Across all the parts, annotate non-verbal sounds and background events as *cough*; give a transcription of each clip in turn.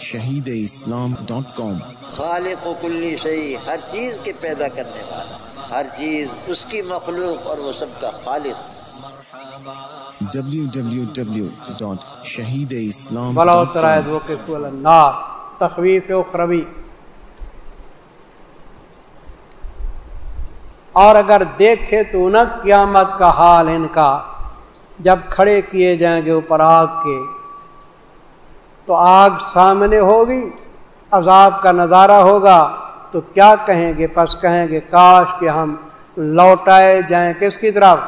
Shaheed Islam dot کام۔ خالق و کلی شہی ہر چیز کے پیدا کرنے والا ہر چیز اس کی مخلوق اور وہ سب کا خالق۔ www.shahideislam.com تخویف اخروی۔ اور اگر دیکھے تو نہ قیامت کا حال ان کا جب کھڑے کیے جائیں گے اوپر آگ کے۔ تو آگ سامنے ہوگی، عذاب کا نظارہ ہوگا۔ تو کیا کہیں گے؟ پس کہیں گے، کاش کہ ہم لوٹائے جائیں کس کی طرف؟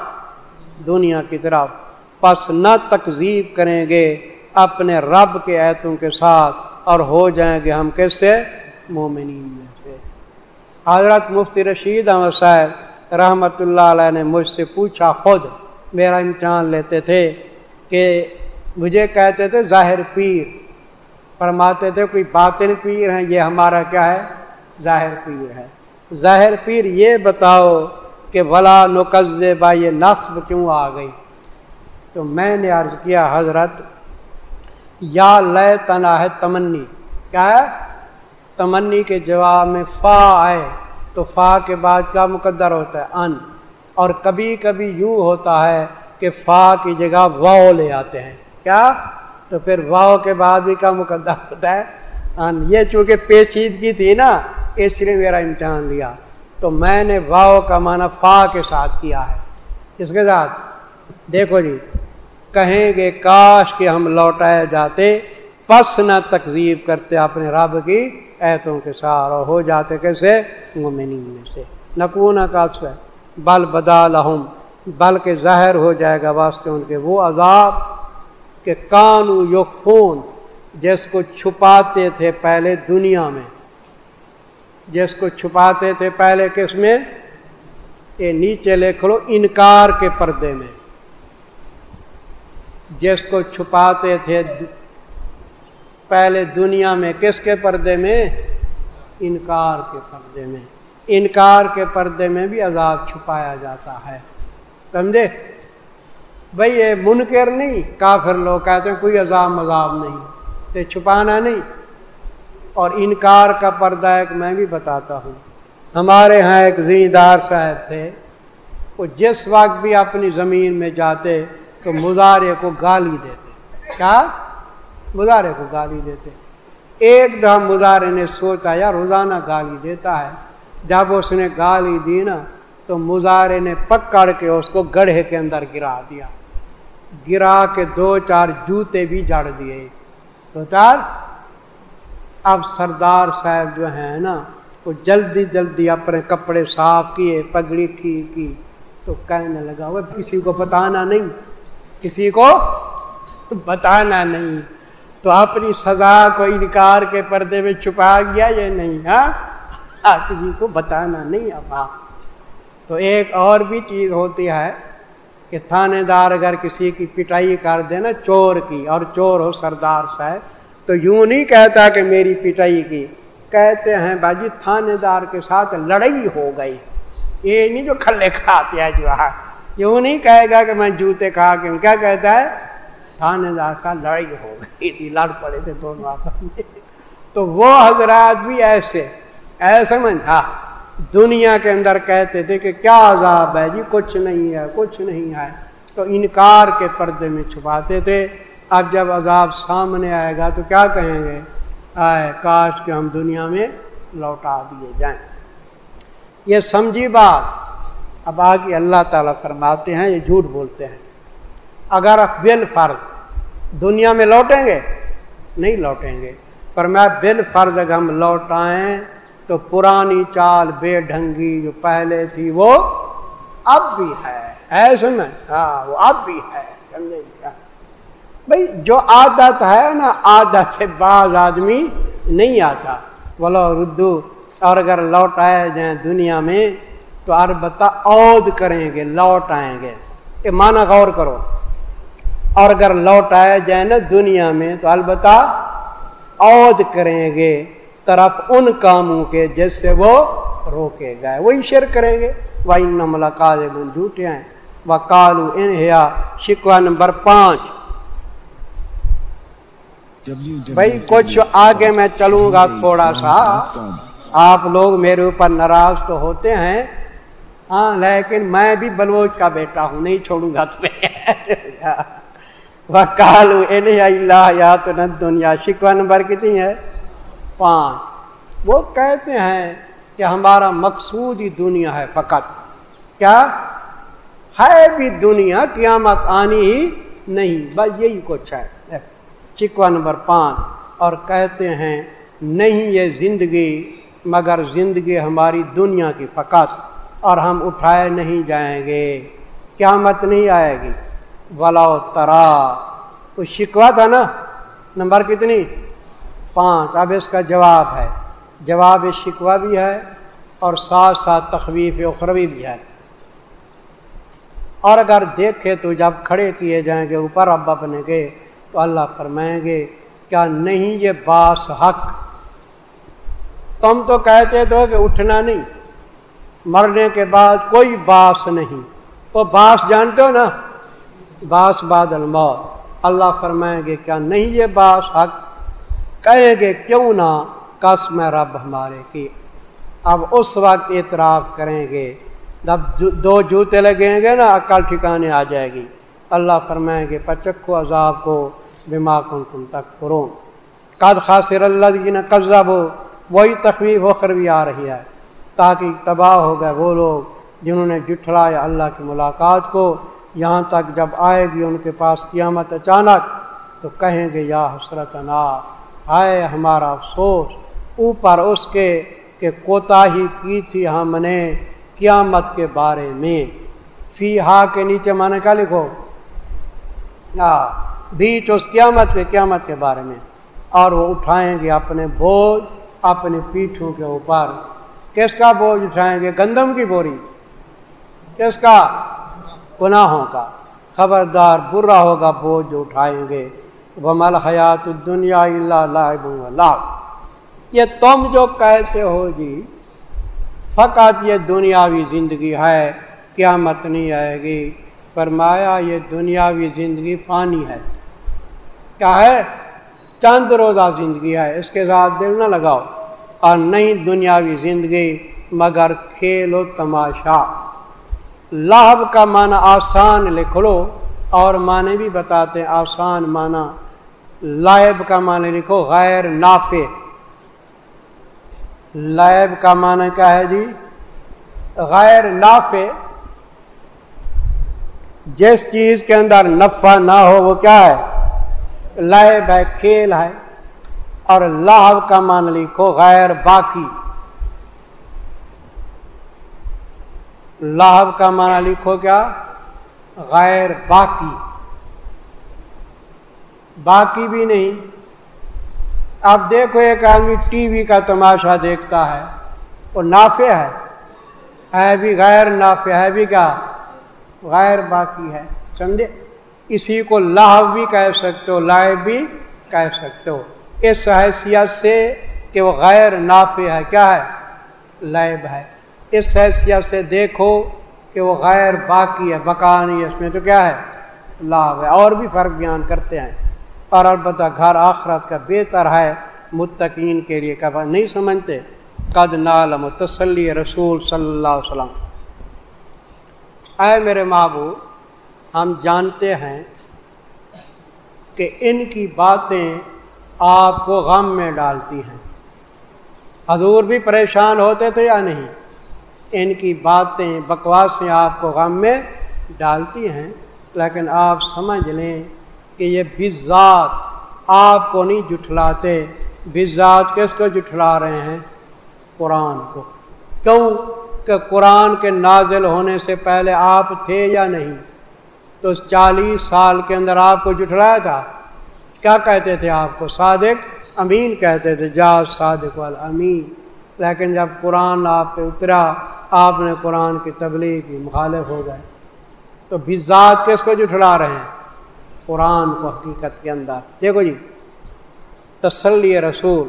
دنیا کی طرف۔ پس نہ تکذیب کریں گے اپنے رب کے ایتوں کے ساتھ اور ہو جائیں گے ہم کس سے؟ مومنین میں سے۔ حضرت مفتی رشید احمد صاحب رحمۃ اللہ علیہ نے مجھ سے پوچھا، خود میرا امتحان لیتے تھے کہ مجھے کہتے تھے، ظاہر پیر فرماتے تھے کوئی باطن پیر ہیں، یہ ہمارا کیا ہے؟ ظاہر پیر ہے۔ ظاہر پیر یہ بتاؤ کہ بلا نقز با یہ نصب کیوں آ گئی؟ تو میں نے عرض کیا، حضرت، یا لیے تنا ہے تمنی۔ کیا ہے؟ تمنی کے جواب میں فا آئے تو فا کے بعد کیا مقدر ہوتا ہے؟ ان۔ اور کبھی کبھی یوں ہوتا ہے کہ فا کی جگہ واؤ لے آتے ہیں۔ کیا؟ تو پھر واؤ کے بعد بھی کا مقدر ہوتا ہے۔ ان یہ چونکہ پیچیدگی تھی نا، اس لیے میرا امتحان لیا تو میں نے واؤ کا معنی فا کے ساتھ کیا ہے۔ اس کے ساتھ؟ دیکھو جی کہیں گے کاش کہ ہم لوٹائے جاتے، پس نہ تقزیب کرتے اپنے رب کی ایتوں کے ساتھ ہو جاتے کیسے؟ مومنین میں سے۔ نقون کا بل بدا لہم، بلکہ ظاہر ہو جائے گا واسطے ان کے وہ عذاب۔ کہ کانو یو خون جس کو چھپاتے تھے پہلے دنیا میں۔ جس کو چھپاتے تھے پہلے کس میں؟ یہ نیچے لکھ لو انکار کے پردے میں۔ جس کو چھپاتے تھے پہلے دنیا میں کس کے پردے میں؟ انکار کے پردے میں۔ انکار کے پردے میں بھی عذاب چھپایا جاتا ہے۔ سمجھے؟ بھائی یہ منکر نہیں، کافر لوگ کہتے ہیں کوئی عذاب مذاب نہیں تو چھپانا نہیں۔ اور انکار کا پردہ ایک میں بھی بتاتا ہوں۔ ہمارے ہاں ایک زیندار صاحب تھے، وہ جس وقت بھی اپنی زمین میں جاتے تو مظاہرے کو گالی دیتے۔ کیا؟ مظاہرے کو گالی دیتے۔ ایک دم مظاہرے نے سوچا یا روزانہ گالی دیتا ہے۔ جب اس نے گالی دی نا، تو مظاہرے نے پکڑ کے اس کو گڑھے کے اندر گرا دیا۔ گرا کے دو چار جوتے بھی جڑ دیے۔ دو چار، اب سردار صاحب جو ہیں نا، وہ جلدی جلدی اپنے کپڑے صاف کیے، پگڑی ٹھیک کی۔ تو کہنے لگا وہ کسی کو بتانا نہیں۔ کسی کو بتانا نہیں۔ تو اپنی سزا کو انکار کے پردے میں چھپا گیا یہ نہیں؟ ہاں؟, ہاں؟ کسی کو بتانا نہیں اب تو ایک اور بھی چیز ہوتی ہے کہ تھانے دار اگر کسی کی پٹائی کر دے نا چور کی، اور چور ہو سردار صاحب، تو یوں نہیں کہتا کہ میری پٹائی کی۔ کہتے ہیں، باجی تھانے دار کے ساتھ لڑائی ہو گئی۔ یہ نہیں جو کھلے کھاتے ہیں جی جو ہے یوں نہیں کہے گا کہ میں جوتے کھا کے، کیا کہتا ہے؟ تھانے دار کا لڑائی ہو گئی تھی، لڑ پڑے تھے دونوں آپس میں۔ تو وہ حضرات بھی ایسے ایسے ہاں۔ دنیا کے اندر کہتے تھے کہ کیا عذاب ہے جی کچھ نہیں ہے، کچھ نہیں ہے۔ تو انکار کے پردے میں چھپاتے تھے۔ اب جب عذاب سامنے آئے گا تو کیا کہیں گے؟ آئے، کاش کہ ہم دنیا میں لوٹا دیے جائیں۔ یہ سمجھی بات۔ اب آگے اللہ تعالیٰ فرماتے ہیں، یہ جھوٹ بولتے ہیں۔ اگر بل فرض، دنیا میں لوٹیں گے؟ نہیں لوٹیں گے۔ پر میں بل فرض اگر ہم لوٹائیں تو پرانی چال بے ڈھنگی جو پہلے تھی وہ اب بھی ہے۔ ایسے میں ہاں وہ اب بھی ہے۔ ہاں۔ بھائی، جو عادت ہے نا، عادت سے بعض آدمی نہیں آتا۔ بولو ردو، اور اگر لوٹائے جائیں دنیا میں، تو البتہ عود کریں گے، لوٹ آئیں گے۔ یہ مانا غور کرو۔ اور اگر لوٹ آئے جائے نا دنیا میں، تو البتہ عود کریں گے۔ طرف ان کاموں کے جس سے وہ روکے گئے۔ وہی شر کریں گے۔ وہ ان ملاقات جھوٹے ہیں۔ وہ کالو انہیا شکوا نمبر پانچ۔ بھائی کچھ آگے میں چلوں گا تھوڑا سا۔ آپ لوگ میرے اوپر ناراض تو ہوتے ہیں۔ ہاں لیکن میں بھی بلوچ کا بیٹا ہوں نہیں چھوڑوں گا تمہیں۔ کالو اللہ یا تو دنیا شکوا نمبر کتنی ہے؟ پانچ۔ وہ کہتے ہیں کہ ہمارا مقصود ہی دنیا ہے فقط۔ کیا؟ ہے بھی دنیا، قیامت آنی ہی نہیں، بس یہی کچھ ہے۔ چکوا نمبر پانچ۔ اور کہتے ہیں، نہیں یہ زندگی، مگر زندگی ہماری دنیا کی فقط۔ اور ہم اٹھائے نہیں جائیں گے، قیامت نہیں آئے گی۔ ولا ترا تو شکوا تھا نا؟ نمبر کتنی؟ پانچ۔ اب اس کا جواب ہے۔ جواب شکوا بھی ہے اور ساتھ ساتھ تخویف اخروی بھی ہے۔ اور اگر دیکھے تو جب کھڑے کیے جائیں گے، اوپر اب اپنے گے، تو اللہ فرمائیں گے، کیا نہیں یہ باس حق؟ تم تو کہتے تو کہ اٹھنا نہیں، مرنے کے بعد کوئی باس نہیں۔ وہ باس جانتے ہو نا؟ باس بادل موت اللہ فرمائیں گے، کیا نہیں یہ باس حق؟ کہیں گے کیوں نہ کس میں رب ہمارے کی۔ اب اس وقت اعتراف کریں گے۔ جب دو جوتے لگیں گے نا عقل ٹھکانے آ جائے گی۔ اللہ فرمائیں گے، پچکو عذاب کو بما کن تم تک کرو قد خاصر اللہ جی نے قبضہ ہو وہی تخویف وخر بھی آ رہی ہے۔ تاکہ تباہ ہو گئے وہ لوگ جنہوں نے جٹھلایا اللہ کی ملاقات کو۔ یہاں تک جب آئے گی ان کے پاس قیامت اچانک، تو کہیں گے، یا حسرت نا آئے ہمارا افسوس۔ اوپر اس کے کہ کوتا ہی کی تھی ہم نے قیامت کے بارے میں۔ فی ہا کے نیچے مانے کا لکھو؟ بیچ اس قیامت کے قیامت کے بارے میں۔ اور وہ اٹھائیں گے اپنے بوجھ اپنے پیٹھوں کے اوپر۔ کس کا بوجھ اٹھائیں گے؟ گندم کی بوری۔ کس کا؟ گناہوں کا۔ خبردار، برا ہوگا بوجھ جو اٹھائیں گے۔ مل حیات دنیا اللہ یہ تم جو کہتے ہو جی فقط یہ دنیاوی زندگی ہے، قیامت نہیں آئے گی۔ فرمایا، یہ دنیاوی زندگی فانی ہے۔ کیا ہے؟ چند روزہ زندگی ہے، اس کے ساتھ دل نہ لگاؤ۔ اور نہیں دنیاوی زندگی، مگر کھیل و تماشا۔ لہب کا معنی آسان لکھ لو۔ اور معنی بھی بتاتے آسان معنی۔ لائب کا معنی لکھو، غیر نافع۔ لائب کا معنی کیا ہے جی؟ غیر نافع۔ جس چیز کے اندر نفع نہ ہو، وہ کیا ہے؟ لائب ہے، کھیل ہے۔ اور لاہو کا مان لکھو، غیر باقی۔ لاہب کا مانا لکھو کیا؟ غیر باقی۔ باقی بھی نہیں۔ اب دیکھو ایک آدمی ٹی وی کا تماشا دیکھتا ہے وہ نافع ہے۔ ہے بھی غیر نافع، ہے بھی کیا؟ غیر باقی ہے۔ سمجھے؟ اسی کو لاہو بھی کہہ سکتے ہو، لائب بھی کہہ سکتے ہو۔ اس حیثیت سے کہ وہ غیر نافع ہے۔ کیا ہے؟ لیب ہے۔ اس حیثیت سے دیکھو کہ وہ غیر باقی ہے بقا نہیں اس میں تو کیا ہے؟ لابھ ہے۔ اور بھی فرق بیان کرتے ہیں۔ اور البتہ گھر آخرت کا بہتر ہے، متقین کے لیے کب نہیں سمجھتے۔ قد نالم تسلی رسول صلی اللہ علیہ وسلم۔ اے میرے مابو ہم جانتے ہیں کہ ان کی باتیں آپ کو غم میں ڈالتی ہیں۔ حضور بھی پریشان ہوتے تھے یا نہیں؟ ان کی باتیں، بکواسیں آپ کو غم میں ڈالتی ہیں، لیکن آپ سمجھ لیں کہ یہ بزاد آپ کو نہیں جٹھلاتے۔ بزاد کس کو جٹھلا رہے ہیں؟ قرآن کو۔ کیوں کہ قرآن کے نازل ہونے سے پہلے آپ تھے یا نہیں؟ تو چالیس سال کے اندر آپ کو جٹھلایا تھا؟ کیا کہتے تھے آپ کو؟ صادق؟ امین کہتے تھے۔ جا صادق والا امین لیکن جب قرآن آپ پہ اترا آپ نے قرآن کی تبلیغ کی، مخالف ہو گئے۔ تو بزاد کس کو جٹھلا رہے ہیں؟ قرآن کو حقیقت کے اندر۔ دیکھو جی تسلی رسول،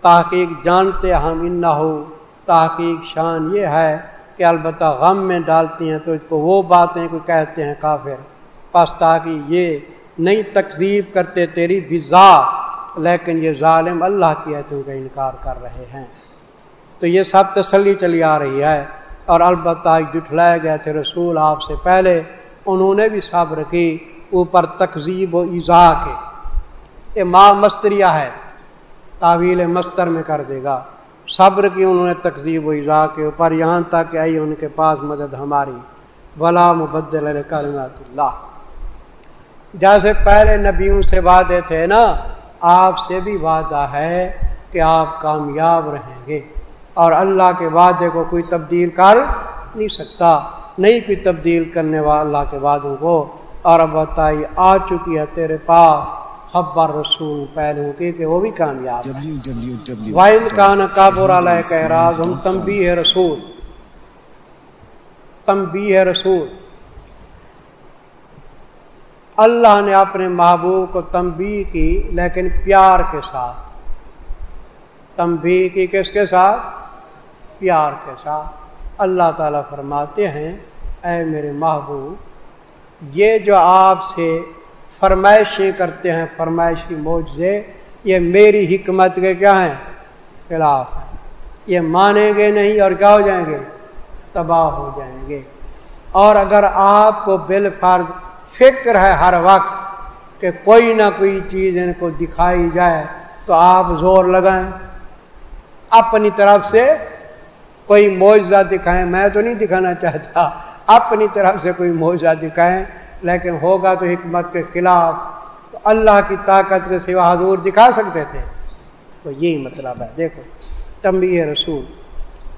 تحقیق جانتے ہم ان نہ ہو تحقیق شان یہ ہے کہ البتہ غم میں ڈالتی ہیں تو اس کو وہ باتیں کو کہتے ہیں کافر۔ پس تاکہ یہ نہیں تقزیب کرتے تیری بزا لیکن یہ ظالم اللہ کی ایتوں کا انکار کر رہے ہیں۔ تو یہ سب تسلی چلی آ رہی ہے۔ اور البتہ جٹھلائے گئے تھے رسول آپ سے پہلے، انہوں نے بھی صبر کی اوپر تقزیب و ایزا کے۔ یہ ماں مستریا ہے، تعویل مستر میں کر دے گا۔ صبر کی انہوں نے تقزیب و ایزا کے اوپر، یہاں تک آئی ان کے پاس مدد ہماری۔ بلا مبدل کلمات اللہ۔ جیسے پہلے نبیوں سے وعدے تھے نا، آپ سے بھی وعدہ ہے کہ آپ کامیاب رہیں گے۔ اور اللہ کے وعدے کو کوئی تبدیل کر نہیں سکتا۔ نہیں کوئی تبدیل کرنے والا اللہ کے وعدوں کو۔ اور اب بتائی آ چکی ہے تیرے پاس۔ خبر رسول پہلو کی کہ وہ بھی کامیاب وائل کان کابور علیہ کا راز ہم تمبی ہے رسول۔ تمبی ہے رسول۔ اللہ نے اپنے محبوب کو تمبی کی لیکن پیار کے ساتھ۔ تمبی کی کس کے ساتھ؟ پیار کے ساتھ اللہ تعالیٰ فرماتے ہیں، اے میرے محبوب، یہ جو آپ سے فرمائشیں کرتے ہیں، فرمائشی موجے یہ میری حکمت کے کیا ہیں؟ خلاف ہیں۔ یہ مانیں گے نہیں اور کیا ہو جائیں گے؟ تباہ ہو جائیں گے۔ اور اگر آپ کو بال فرض فکر ہے ہر وقت کہ کوئی نہ کوئی چیز ان کو دکھائی جائے، تو آپ زور لگائیں۔ اپنی طرف سے کوئی معاوضہ دکھائیں، میں تو نہیں دکھانا چاہتا۔ اپنی طرف سے کوئی معاوضہ دکھائیں، لیکن ہوگا تو حکمت کے خلاف۔ تو اللہ کی طاقت کے سوا حضور دکھا سکتے تھے۔ تو یہی مطلب ہے۔ دیکھو تمبی رسول۔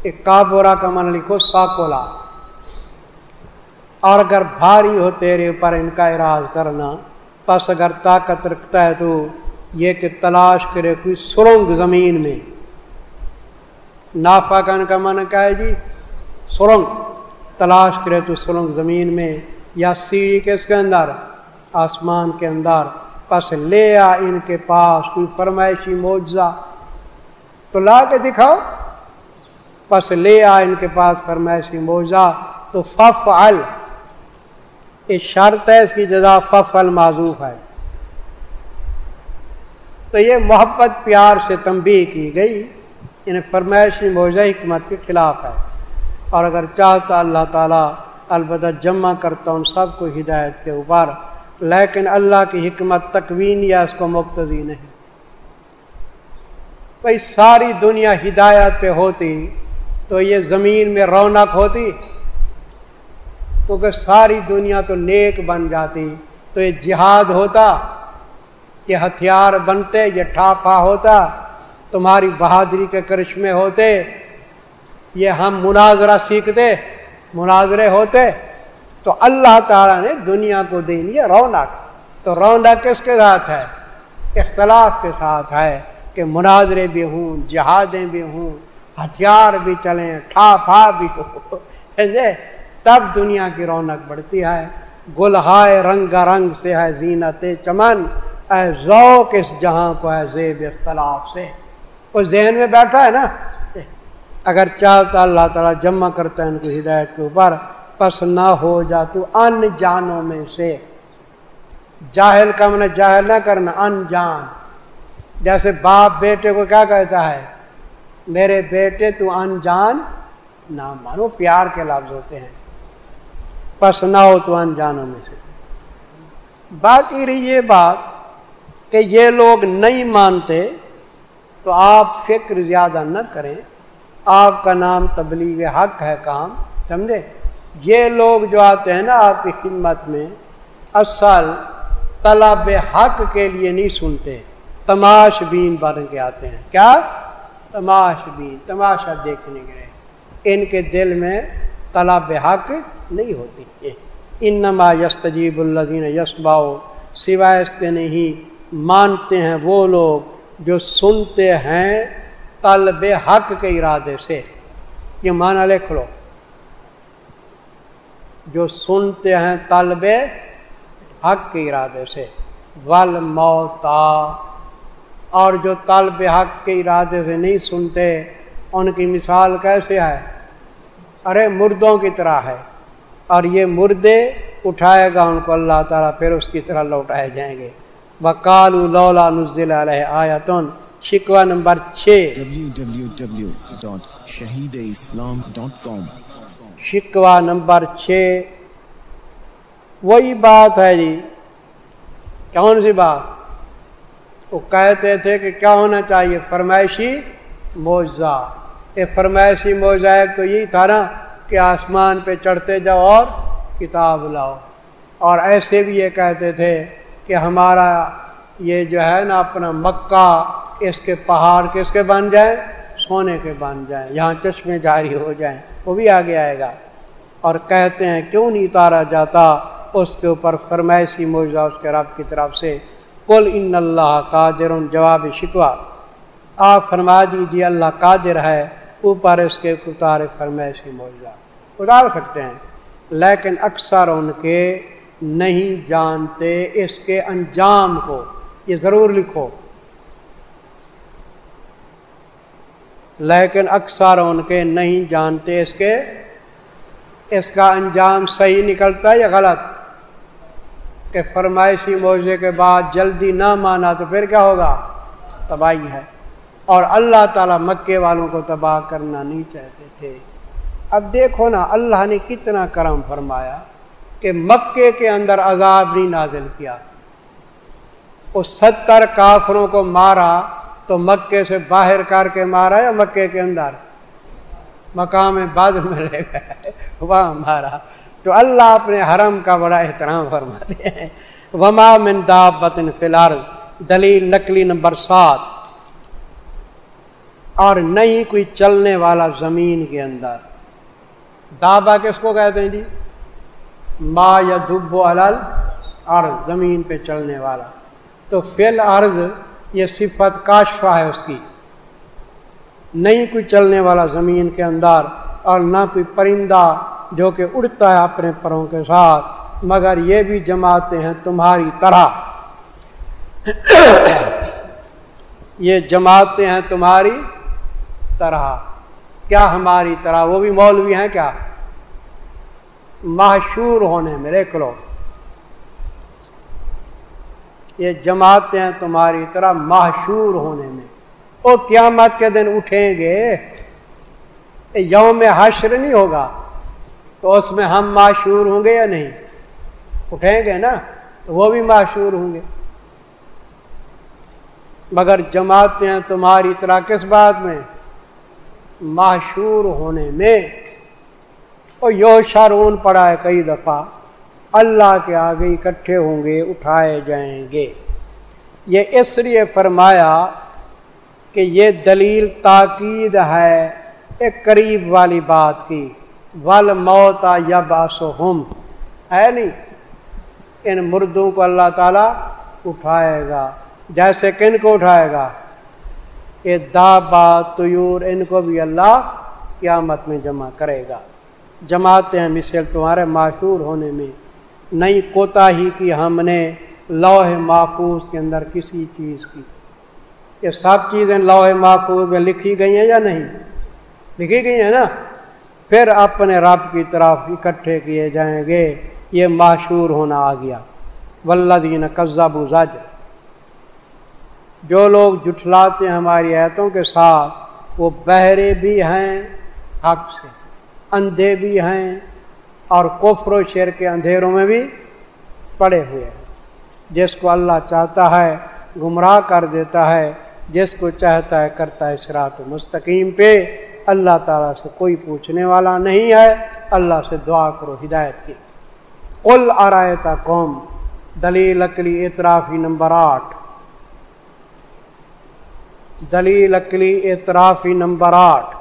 ایک کابورا کا من لکھو ساکولا اور اگر بھاری ہو تیرے اوپر ان کا اراض کرنا، پس اگر طاقت رکھتا ہے تو یہ کہ تلاش کرے کوئی سرنگ زمین میں۔ نافا کن کا من کا ہے جی؟ سرنگ، تلاش کرے تو سرنگ زمین میں یا سیڑھی کس کے اندر، آسمان کے اندر، پس لے آ ان کے پاس کوئی فرمائشی معجزہ۔ تو لا کے دکھاؤ، پس لے آ ان کے پاس فرمائشی معجزہ۔ تو فف ال شرط ہے اس کی جزا ففل معذوف ہے۔ تو یہ محبت، پیار سے تنبیہ کی گئی۔ ان فرمائشی موضع حکمت کے خلاف ہے۔ اور اگر چاہتا اللہ تعالیٰ البتہ جمع کرتا ان سب کو ہدایت کے اوپر، لیکن اللہ کی حکمت تکوین یا اس کو مقتضی نہیں۔ بھائی، ساری دنیا ہدایت پہ ہوتی، تو یہ زمین میں رونق ہوتی۔ کیونکہ ساری دنیا تو نیک بن جاتی، تو یہ جہاد ہوتا، یہ ہتھیار بنتے، یہ ٹھاپا ہوتا۔ تمہاری بہادری کے کرشمے ہوتے، یہ ہم مناظرہ سیکھتے، مناظرے ہوتے، تو اللہ تعالیٰ نے دنیا کو دینی ہے رونق۔ تو رونق کس کے ساتھ ہے؟ اختلاف کے ساتھ ہے کہ مناظرے بھی ہوں، جہادیں بھی ہوں، ہتھیار بھی چلیں ٹھاپا بھی ہو۔ *laughs* تب دنیا کی رونق بڑھتی ہے۔ گلہائے رنگ رنگ سے ہے زینت چمن۔ اے ذوق اس جہاں کو ہے، زیب اختلاف سے۔ وہ ذہن میں بیٹھا ہے نا، اگر چاہتا اللہ تعالیٰ جمع کرتا ہے ان کو ہدایت کے اوپر، پس نہ ہو جا تو ان جانوں میں سے۔ جاہل کا من جاہل نہ کرنا، ان جان۔ جیسے باپ بیٹے کو کیا کہتا ہے، میرے بیٹے تو ان جان نہ مانو، پیار کے لفظ ہوتے ہیں۔ پس نہ ہو تو انجانوں میں سے۔ باقی رہی، یہ بات کہ یہ لوگ نہیں مانتے تو آپ فکر زیادہ نہ کریں۔ آپ کا نام تبلیغ حق ہے کام، سمجھے؟ یہ لوگ جو آتے ہیں نا آپ کی خدمت میں، اصل طلب حق کے لیے نہیں سنتے۔ تماش بین بن کے آتے ہیں۔ کیا؟ تماش بین، تماشا دیکھنے کے ان کے دل میں طلب حق نہیں ہوتی۔ انما یستجیب الزین یسباؤ سوائے اس کے نہیں، مانتے ہیں وہ لوگ جو سنتے ہیں طلب حق کے ارادے سے۔ یہ مانا لکھ لو۔ جو سنتے ہیں طلب حق کے ارادے سے۔ ول موتا اور جو طلب حق کے ارادے سے نہیں سنتے، ان کی مثال کیسے ہے؟ ارے مردوں کی طرح ہے۔ اور یہ مردے اٹھائے گا ان کو، اللہ تعالیٰ پھر اس کی طرح لوٹائے جائیں گے۔ وکال لولا نزل علیہ شکوہ نمبر چھ. www.shahideislam.com شکوہ نمبر چھ. وہی بات ہے جی. کون سی بات؟ وہ کہتے تھے کہ کیا ہونا چاہیے؟ فرمائشی موضاء یہ فرمائشی موضاء تو یہی تھا نا کہ آسمان پہ چڑھتے جاؤ اور کتاب لاؤ. اور ایسے بھی یہ کہتے تھے کہ ہمارا یہ جو ہے نا اپنا مکہ اس کے پہاڑ کس کے بن جائیں سونے کے بن جائیں یہاں چشمے جاری ہو جائیں، وہ بھی آگے آئے گا۔ اور کہتے ہیں کیوں نہیں اتارا جاتا؟ اس کے اوپر فرمائشی موضاء اس کے رب کی طرف سے۔ کل ان اللہ قادر، جواب شکوا آپ فرما دیجیے اللہ قادر ہے، اوپر اس کے اتار فرمائشی موضاء اتار سکتے ہیں، لیکن اکثر ان کے نہیں جانتے اس کے انجام کو۔ یہ ضرور لکھو۔ لیکن اکثر ان کے نہیں جانتے اس کے۔ اس کا انجام صحیح نکلتا ہے یا غلط؟ کہ فرمائشی موضے کے بعد جلدی نہ مانا تو پھر کیا ہوگا؟ تباہی ہے۔ اور اللہ تعالیٰ مکے والوں کو تباہ کرنا نہیں چاہتے تھے۔ اب دیکھو نا، اللہ نے کتنا کرم فرمایا۔ کہ مکے کے اندر عذاب نہیں نازل کیا۔ اس ستر کافروں کو مارا تو مکے سے باہر کر کے مارا یا مکے کے اندر؟ مقام بعد میں رہ گئے وہاں مارا۔ تو اللہ اپنے حرم کا بڑا احترام فرماتے ہیں۔ وما من دابت فی الارض۔ دلیل نقلی نمبر سات۔ اور نہیں کوئی چلنے والا زمین کے اندر۔ دابا کس کو کہتے ہیں جی؟ ما یا دب الل عرض زمین پہ چلنے والا۔ تو فی الارض یہ صفت کاشفہ ہے اس کی۔ نہیں کوئی چلنے والا زمین کے اندر اور نہ کوئی پرندہ جو کہ اڑتا ہے اپنے پروں کے ساتھ، مگر یہ بھی جماتے ہیں تمہاری طرح۔ یہ جماتے ہیں تمہاری طرح۔ کیا ہماری طرح؟ وہ بھی مولوی ہیں کیا؟ مشہور ہونے میں دیکھ لو۔ یہ جماعتیں تمہاری طرح مشہور ہونے میں۔ وہ قیامت کے دن اٹھیں گے۔ یوم حشر نہیں ہوگا۔ تو اس میں ہم معشور ہوں گے یا نہیں؟ اٹھیں گے نا، تو وہ بھی معشور ہوں گے۔ مگر جماعتیں ہیں تمہاری طرح کس بات میں؟ معشور ہونے میں۔ وہ یو شارون پڑا ہے کئی دفعہ۔ اللہ کے آگے اکٹھے ہوں گے، اٹھائے جائیں گے۔ یہ اس لیے فرمایا کہ یہ دلیل تاکید ہے ایک قریب والی بات کی۔ ول موتا یا باسو ہم ہے نہیں؟ ان مردوں کو اللہ تعالی اٹھائے گا۔ جیسے کن کو اٹھائے گا؟ یہ دا بات تیور ان کو بھی اللہ قیامت میں جمع کرے گا۔ جماتے ہیں، مثل تمہارے معشور ہونے میں۔ نہیں کوتا ہی کی ہم نے لوہ محفوظ کے اندر کسی چیز کی۔ یہ سب چیزیں لوہ محفوظ میں لکھی گئی ہیں یا نہیں؟ لکھی گئی ہیں نا۔ پھر اپنے رب کی طرف اکٹھے کیے جائیں گے۔ یہ معشور ہونا آ گیا۔ ولدین قزب زج جو لوگ جٹھلاتے ہیں ہماری ایتوں کے ساتھ، وہ بہرے بھی ہیں، حق سے۔ اندھے بھی ہیں اور کفر و شیر کے اندھیروں میں بھی پڑے ہوئے ہیں۔ جس کو اللہ چاہتا ہے گمراہ کر دیتا ہے، جس کو چاہتا ہے کرتا ہے سرات مستقیم پہ، اللہ تعالیٰ سے کوئی پوچھنے والا نہیں ہے۔ اللہ سے دعا کرو ہدایت کی۔ کل آرائتا قوم دلیل اکلی اطرافی نمبر آٹھ۔ دلیل اکلی اطرافی نمبر آٹھ۔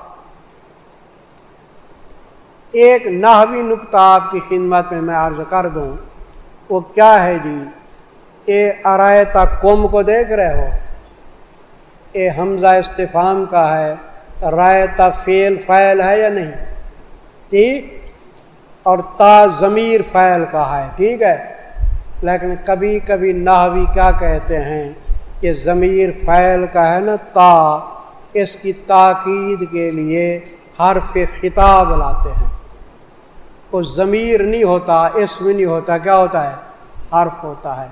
ایک نحوی نقطہ آپ کی خدمت میں میں عرض کر دوں۔ وہ کیا ہے جی؟ اے ارائتا قوم کو دیکھ رہے ہو۔ اے حمزہ استفام کا ہے۔ رائتا فیل فائل ہے یا نہیں؟ ٹھیک؟ اور تا ضمیر فائل کا ہے۔ ٹھیک ہے؟ لیکن کبھی کبھی نحوی کیا کہتے ہیں؟ کہ ضمیر فائل کا ہے نا تا۔ اس کی تاکید کے لیے حرف خطاب لاتے ہیں۔ وہ ضمیر نہیں ہوتا، اسم نہیں ہوتا، کیا ہوتا ہے؟ حرف ہوتا ہے۔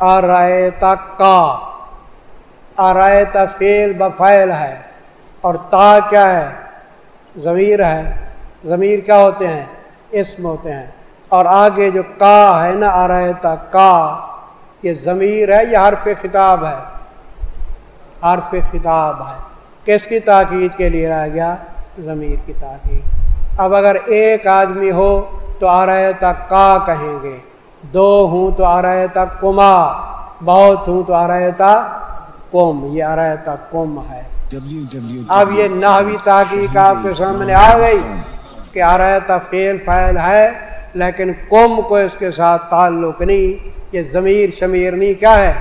ارائےتا کا۔ ارائےتا فیل بفیل ہے۔ اور تا کیا ہے؟ ضمیر ہے۔ ضمیر کیا ہوتے ہیں؟ اسم ہوتے ہیں۔ اور آگے جو کا ہے نا ارائےتا کا، یہ ضمیر ہے، یہ حرف خطاب ہے۔ حرف خطاب ہے۔ کس کی تاکید کے لیے رہ گیا؟ ضمیر کی تاکید۔ اب اگر ایک آدمی ہو تو آ رہے تک کا کہیں گے؟ دو ہوں تو آ رہے تک کما بہت ہوں تو آ رہے تھا کم یہ آ رہے تک کم ہے۔ اب یہ نہوی تاکیق آپ کے سامنے آ گئی کہ آ رہا تھا فیل فائل ہے لیکن کم کو اس کے ساتھ تعلق نہیں یہ ضمیر شمیر نہیں کیا ہے؟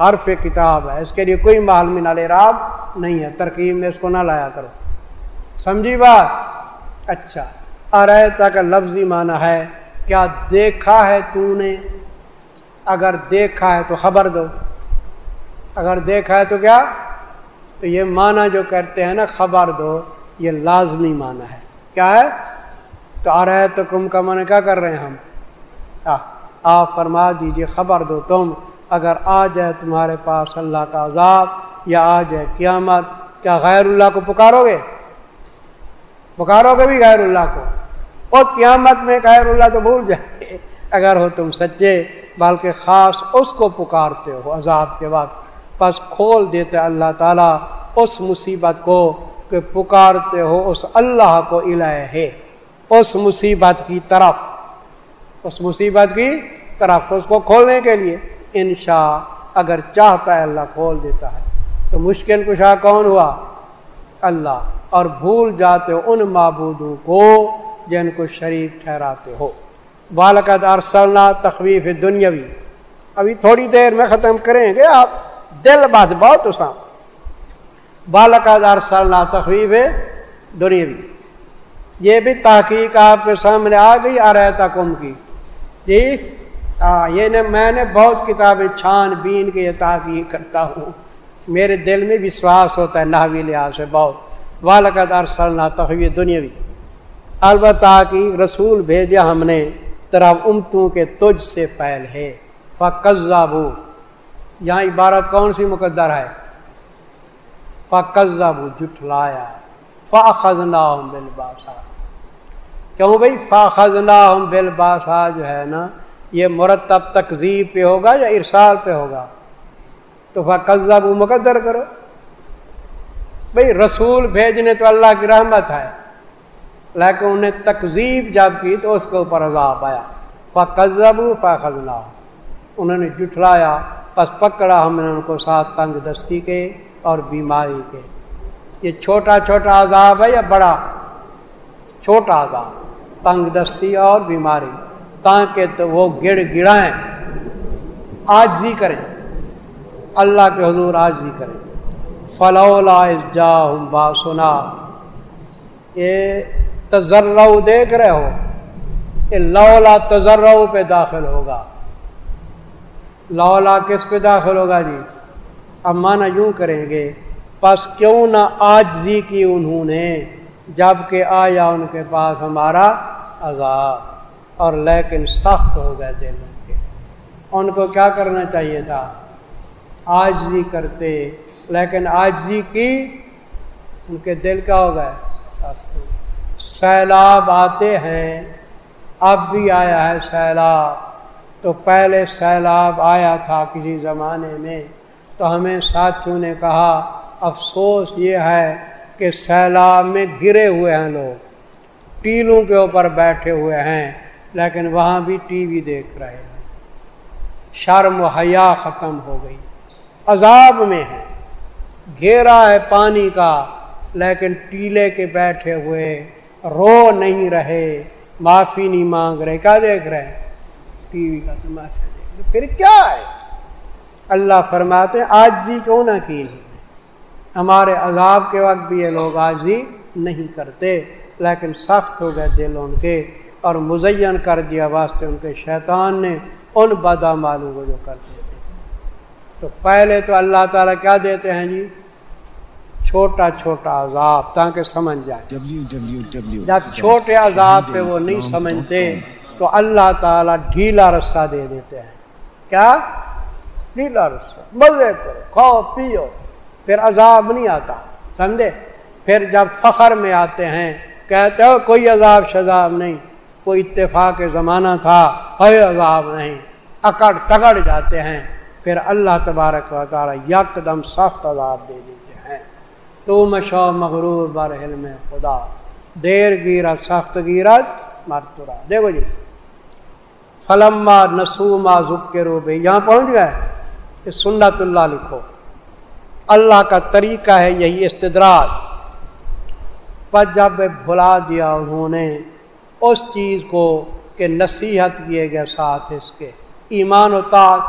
حرف کتاب ہے۔ اس کے لیے کوئی معلوم نال راب نہیں ہے۔ ترکیب میں اس کو نہ لایا کرو۔ سمجھی بات؟ اچھا۔ ارتا کا لفظی معنی ہے، کیا دیکھا ہے تو نے؟ اگر دیکھا ہے تو خبر دو۔ اگر دیکھا ہے تو کیا؟ تو یہ معنی جو کرتے ہیں نا، خبر دو، یہ لازمی معنی ہے۔ کیا ہے؟ تو آ رہے تو کم کا معنی کیا کر رہے ہیں ہم؟ آپ فرما دیجیے خبر دو تم۔ اگر آ جائے تمہارے پاس اللہ کا عذاب یا آ جائے قیامت، کیا غیر اللہ کو پکارو گے؟ پکارو گے بھی غیر اللہ کو۔ اور قیامت میں غیر اللہ تو بھول جائے۔ اگر ہو تم سچے، بلکہ خاص اس کو پکارتے ہو عذاب کے وقت بس کھول دیتے اللہ تعالیٰ اس مصیبت کو کہ پکارتے ہو اس اللہ کو الہ۔ ہے اس مصیبت کی طرف۔ اس مصیبت کی طرف اس کو کھولنے کے لیے۔ انشاء اگر چاہتا ہے اللہ کھول دیتا ہے۔ تو مشکل کشا کون ہوا؟ اللہ اور بھول جاتے ہو ان معبودوں کو جن کو شریف ٹھہراتے ہو۔ بالکت ارسلنا تخویف دنیاوی ابھی تھوڑی دیر میں ختم کریں گے آپ۔ دل بات بہت اسام بالکت ارسلنا تخویف دنیاوی یہ بھی تحقیق آپ کے سامنے آ گئی آ کم کی۔ جی یہ نے، میں نے بہت کتابیں چھان بین کے یہ تحقیق کرتا ہوں۔ میرے دل میں وشواس ہوتا ہے ناوی لحاظ سے بہت۔ والد ارسلنا تخوی دنیاوی۔ البتہ کہ رسول بھیجا ہم نے طرف امتوں کے تجھ سے پہل ہے۔ فقزابو یہاں عبارت کون سی مقدر ہے؟ فقزابو جٹلایا فاخذنا بل باسا کیوں بھائی؟ فاخذنا بل باسا جو ہے نا، یہ مرتب تقزیب پہ ہوگا یا ارسال پہ ہوگا؟ تو فقزب مقدر کرو۔ بھئی رسول بھیجنے تو اللہ کی رحمت ہے، لیکن انہیں تقزیب جب کی تو اس کے اوپر عذاب آیا۔ فقزب فخذنا انہوں نے جٹلایا پس پکڑا ہم نے ان کو ساتھ تنگ دستی کے اور بیماری کے۔ یہ چھوٹا چھوٹا عذاب ہے یا بڑا؟ چھوٹا عذاب۔ تنگ دستی اور بیماری، تاکہ تو وہ گڑ گڑائیں۔ آج ہی کریں۔ اللہ کے حضور آج ہی کریں فلولا جا با سنا یہ تجرو دیکھ رہے ہو یہ لولا تجرو پہ داخل ہوگا۔ لولا کس پہ داخل ہوگا جی؟ اب مانا یوں کریں گے، پس کیوں نہ آجزی کی انہوں نے جبکہ آیا ان کے پاس ہمارا عذاب۔ اور لیکن سخت ہو گئے دل ان کے۔ ان کو کیا کرنا چاہیے تھا؟ آجزی کرتے، لیکن آجزی کی ان کے دل کا ہو گئے سیلاب آتے ہیں، اب بھی آیا ہے سیلاب۔ تو پہلے سیلاب آیا تھا کسی زمانے میں، تو ہمیں ساتھیوں نے کہا، افسوس یہ ہے کہ سیلاب میں گرے ہوئے ہیں لوگ، ٹیلوں کے اوپر بیٹھے ہوئے ہیں، لیکن وہاں بھی ٹی وی دیکھ رہے ہیں۔ شرم و حیا ختم ہو گئی۔ عذاب میں ہے۔ گھیرا ہے پانی کا، لیکن ٹیلے کے بیٹھے ہوئے رو نہیں رہے۔ معافی نہیں مانگ رہے۔ کیا دیکھ رہے ٹی وی کا تماشا دیکھ رہے پھر کیا ہے؟ اللہ فرماتے آج جی کیوں نہ کی؟ ہمارے عذاب کے وقت بھی یہ لوگ آجی نہیں کرتے، لیکن سخت ہو گئے دل ان کے اور مزین کر دیا۔ واسطے ان کے شیطان نے ان بدا مالوں کو جو کرتے تھے تو پہلے تو اللہ تعالیٰ کیا دیتے ہیں جی؟ چھوٹا چھوٹا عذاب تاکہ سمجھ جائے۔ جب چھوٹے عذاب پہ وہ نہیں سمجھتے تو اللہ تعالیٰ ڈھیلا رسہ دے دیتے ہیں۔ کیا؟ مزے کرو کھاؤ پیو پھر عذاب نہیں آتا سمجھے؟ پھر جب فخر میں آتے ہیں کہتے ہو کوئی عذاب شذاب نہیں کوئی اتفاق زمانہ تھا کوئی عذاب نہیں اکڑ تگڑ جاتے ہیں۔ پھر اللہ تبارک و تعالی یک دم سخت عذاب دے دیتے ہیں۔ تو مشو مغرور بر علم خدا، دیر گیرت، سخت گیرت مرترا دیکھو جی فلما نسوما ذکر بے، یہاں پہنچ گئے۔ کہ سنت اللہ لکھو۔ اللہ کا طریقہ ہے یہی استدراج۔ پر جب بھلا دیا انہوں نے اس چیز کو کہ نصیحت کیے گئے ساتھ اس کے۔ ایمان و طاعت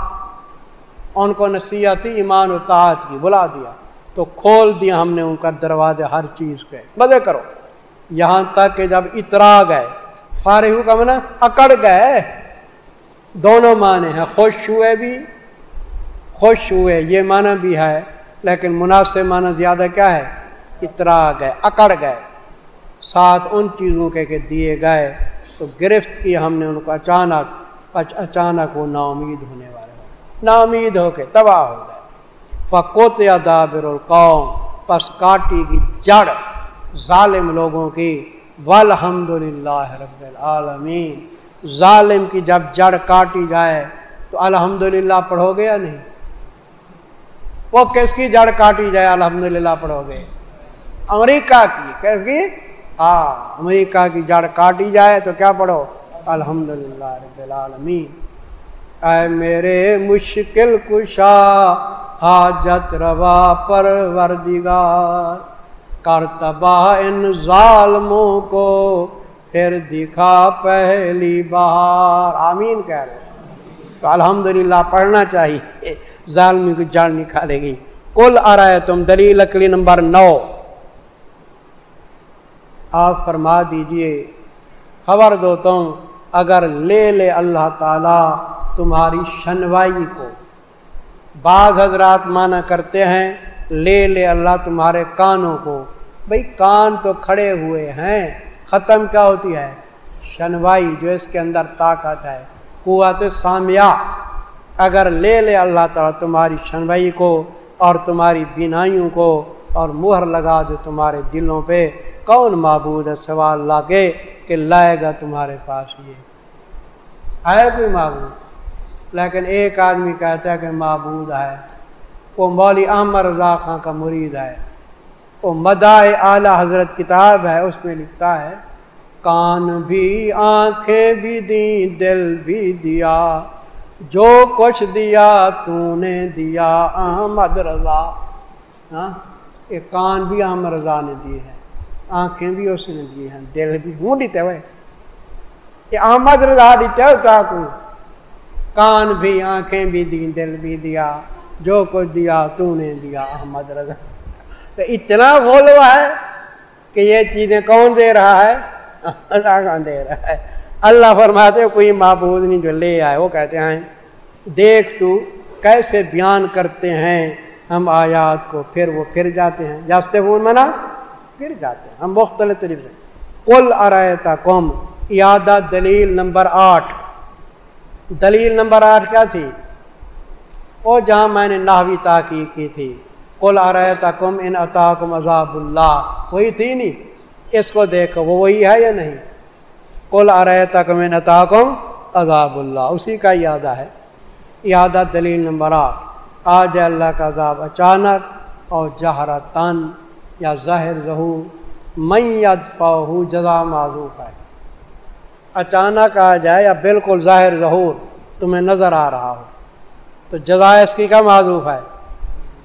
ان کو نصیحت ایمان و طاعت کی بلا دیا تو کھول دیا ہم نے ان کا دروازے ہر چیز کے مزے کرو۔ یہاں تک کہ جب اترا گئے، فارغ کا منا اکڑ گئے۔ دونوں معنی ہیں۔ خوش ہوئے بھی، خوش ہوئے، یہ معنی بھی ہے۔ لیکن مناسب معنی زیادہ کیا ہے؟ اترا گئے، اکڑ گئے۔ ساتھ ان چیزوں کے کہ دیے گئے۔ تو گرفت کی ہم نے ان کو اچانک اچانک وہ نا امید ہونے والے۔ نا امید ہو کے تباہ ہو گئے۔ فکوت یا دابر القوم، پس کاٹی کی جڑ ظالم لوگوں کی۔ والحمد للہ رب العالمین۔ ظالم کی جب جڑ کاٹی جائے تو الحمد للہ پڑھو گے یا نہیں؟ وہ کس کی جڑ کاٹی جائے الحمد للہ پڑھو گے؟ امریکہ کی۔ کس کی؟ ہاں امریکہ کی جڑ کاٹی جائے تو کیا پڑھو؟ الحمد للہ رب العالمین۔ اے میرے مشکل کشا، حاجت روا پر وردگار کر تباہ ان ظالموں کو، پھر دکھا پہلی بار۔ آمین کہہ رہے تو الحمدللہ پڑھنا چاہیے۔ ظالمی کو جان نکالے گی۔ کل آ رہا ہے تم دلیل اکلی نمبر نو۔ آپ فرما دیجیے، خبر دو تم اگر لے لے اللہ تعالی تمہاری شنوائی کو۔ بعض حضرات مانا کرتے ہیں، لے لے اللہ تمہارے کانوں کو۔ بھئی کان تو کھڑے ہوئے ہیں، ختم کیا ہوتی ہے؟ شنوائی جو اس کے اندر طاقت ہے۔ قوت سامیہ۔ اگر لے لے اللہ تعالیٰ تمہاری شنوائی کو اور تمہاری بینائیوں کو اور مہر لگا دے تمہارے دلوں پہ، کون معبود ہے سوال لا کے کہ لائے گا تمہارے پاس یہ؟ ہے کوئی معبود؟ لیکن ایک آدمی کہتا ہے کہ معبود ہے وہ مولی احمد رضا خان کا مرید ہے وہ مدائے اعلیٰ حضرت کتاب ہے، اس میں لکھتا ہے، کان بھی، آنکھیں بھی دی دل بھی دیا، جو کچھ دیا تو نے دیا احمد رضا۔ ہاں؟ یہ کان بھی احمد رضا نے دیے ہیں، آنکھیں بھی اس نے دی ہیں، دل بھی ہوں دیتے ہوئے۔ یہ احمد رضا دیتے ہو کو کان بھی، آنکھیں بھی دی، دل بھی دیا، جو کچھ دیا تو نے دیا احمد رضا۔ تو اتنا بولوا ہے کہ یہ چیزیں کون دے رہا ہے؟ اللہ دے رہا ہے۔ اللہ فرماتے کوئی معبود نہیں جو لے آئے۔ وہ کہتے ہیں، دیکھ تو کیسے بیان کرتے ہیں ہم آیات کو۔ پھر وہ پھر جاتے ہیں۔ جاستے فون منا؟ پھر جاتے ہیں۔ ہم مختلف طریقے سے۔ کل ارایتا قوم یادہ دلیل نمبر آٹھ۔ دلیل نمبر آٹھ کیا تھی؟ وہ جہاں میں نے ناوی تحقیق کی تھی۔ کل ارایتا کم ان عطاکم عذاب اللہ۔ وہی تھی نہیں؟ اس کو دیکھو، وہ وہی ہے یا نہیں؟ کل ارایتا کم ان عطاکم عذاب اللہ۔ اسی کا یادہ ہے۔ یادہ دلیل نمبر آٹھ۔ آج اللہ کا عذاب اچانک اور جہرا تن یا ظاہر ظہور میت فاہو جزا معذوف ہے۔ اچانک آ جائے یا بالکل ظاہر ظہور تمہیں نظر آ رہا ہو، تو جزا اس کی کا معذوف ہے؟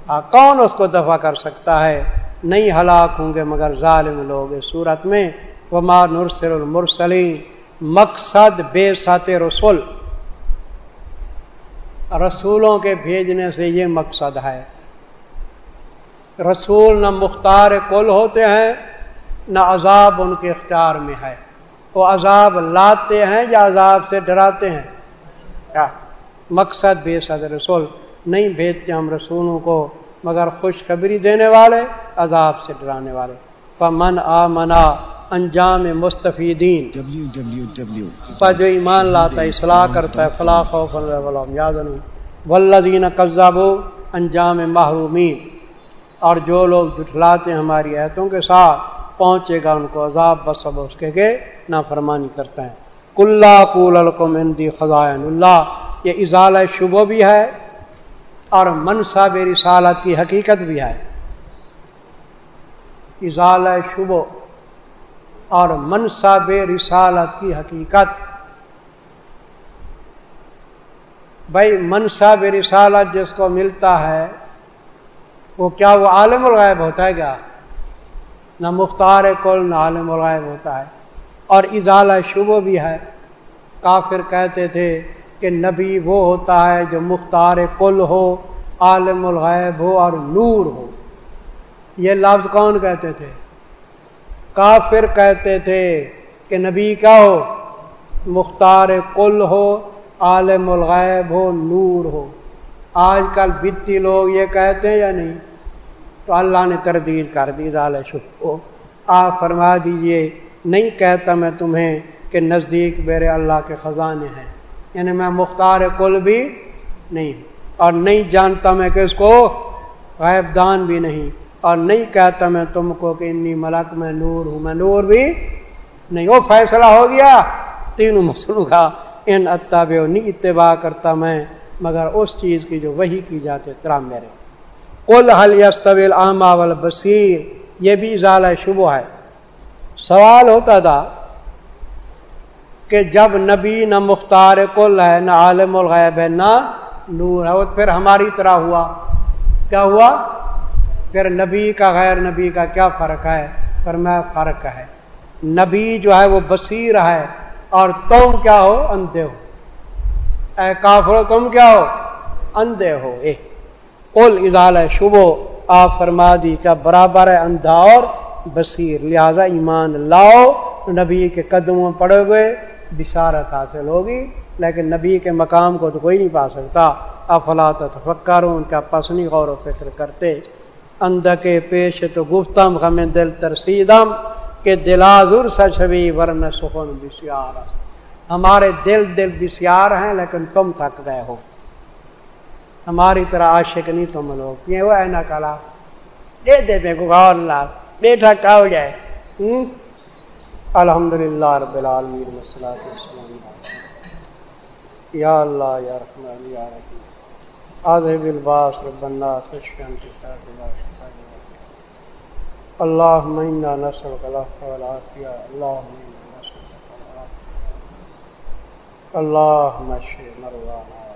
آ، کون اس کو دفع کر سکتا ہے؟ نہیں ہلاک ہوں گے مگر ظالم لوگ اس صورت میں۔ وہ مار نرسر المرسلین، مقصد بے سات رسول۔ رسولوں کے بھیجنے سے یہ مقصد ہے۔ رسول نہ مختار کل ہوتے ہیں، نہ عذاب ان کے اختیار میں ہے۔ وہ عذاب لاتے ہیں یا عذاب سے ڈراتے ہیں؟ کیا؟ مقصد بے صد رسول نہیں بھیجتے ہم رسولوں کو، مگر خوشخبری دینے والے، عذاب سے ڈرانے والے۔ پمن آ منا انجام مستفیدین جو ایمان لاتا ہے، اصلاح کرتا ہے فلاح خوف یاد ولدین قزاب انجام محرومین اور جو لوگ جٹھلاتے ہیں ہماری ایتوں کے ساتھ، پہنچے گا ان کو عذاب، بس اب اس کے کہ نافرمانی کرتا ہے کلّا کول القم اندی خزائن اللہ۔ یہ اضال شبہ بھی ہے اور منصب رسالت کی حقیقت بھی ہے۔ اضال شبہ اور منصب رسالت کی حقیقت۔ بھائی منصب رسالت جس کو ملتا ہے، وہ کیا وہ عالم الغائب ہوتا ہے کیا؟ نہ مختار کل، نہ عالم الغائب ہوتا ہے۔ اور اضالہ شبہ بھی ہے۔ کافر کہتے تھے کہ نبی وہ ہوتا ہے جو مختار کل ہو، عالم الغیب ہو اور نور ہو۔ یہ لفظ کون کہتے تھے؟ کافر کہتے تھے کہ نبی کیا ہو؟ مختار کل ہو، عالم الغیب ہو، نور ہو۔ آج کل بتی لوگ یہ کہتے ہیں یا نہیں؟ تو اللہ نے تردید کر دی ظال شف کو۔ آپ فرما دیجیے نہیں کہتا میں تمہیں کہ نزدیک میرے اللہ کے خزانے ہیں۔ یعنی میں مختار کل بھی نہیں۔ اور نہیں جانتا میں کہ اس کو غائب دان بھی نہیں۔ اور نہیں کہتا میں تم کو کہ انی ملک، میں نور ہوں، میں نور بھی نہیں۔ وہ فیصلہ ہو گیا۔ تینوں مسلو کا ان اتاب نہیں اتباع کرتا میں، مگر اس چیز کی جو وہی کی جاتے ترا میرے۔ کل حل یستویل عامہ بصیر یہ بھی اضالہ شبہ ہے۔ سوال ہوتا تھا کہ جب نبی نہ مختار کل ہے، نہ عالم الغیب ہے، نہ نور ہے، وہ پھر ہماری طرح ہوا۔ کیا ہوا؟ پھر نبی کا غیر نبی کا کیا فرق ہے؟ پر میں فرق ہے۔ نبی جو ہے وہ بصیر ہے اور تم کیا ہو؟ اندھے ہو۔ اے کافر، تم کیا ہو؟ اندھے ہو۔ اے، قل اضال شبو آ فرما دی کیا برابر ہے اندھا اور بصیر، لہذا ایمان لاؤ، نبی کے قدموں پڑے ہوئے، بشارت حاصل ہوگی، لیکن نبی کے مقام کو تو کوئی نہیں پا سکتا۔ افلا تفکر ان کا پسنی غور و فکر کرتے۔ اندھ کے پیش تو گفتم ہمیں دل ترسیدم، کہ دلازر سچوی ورن سخن بسیار۔ ہمارے دل دل بسیار ہیں، لیکن تم تھک گئے ہو۔ ہماری طرح عاشق نہیں تم لوگ۔ یہ وہ ہے نا کلا دے دے بے غور اللہ۔ بیٹھا کا ہو جائے۔ الحمد للہ رب العالمین والصلاة والسلام یا اللہ، یا رحمان یا رحیم۔ آدھے بالباس رب الناس اشکن کتاب اللہ شفا اللہم انا نسل غلق والعافیہ۔ اللہم انا نسل غلق والعافیہ۔ اللہم اشی مروانا۔